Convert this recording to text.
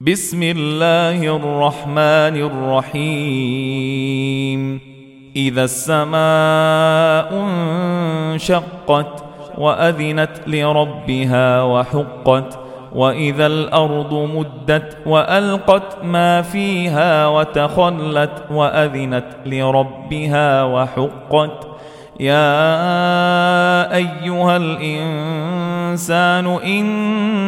بسم الله الرحمن الرحيم. إذا السماء انشقت وأذنت لربها وحقت وإذا الأرض مدت وألقت ما فيها وتخلت وأذنت لربها وحقت. يا أيها الإنسان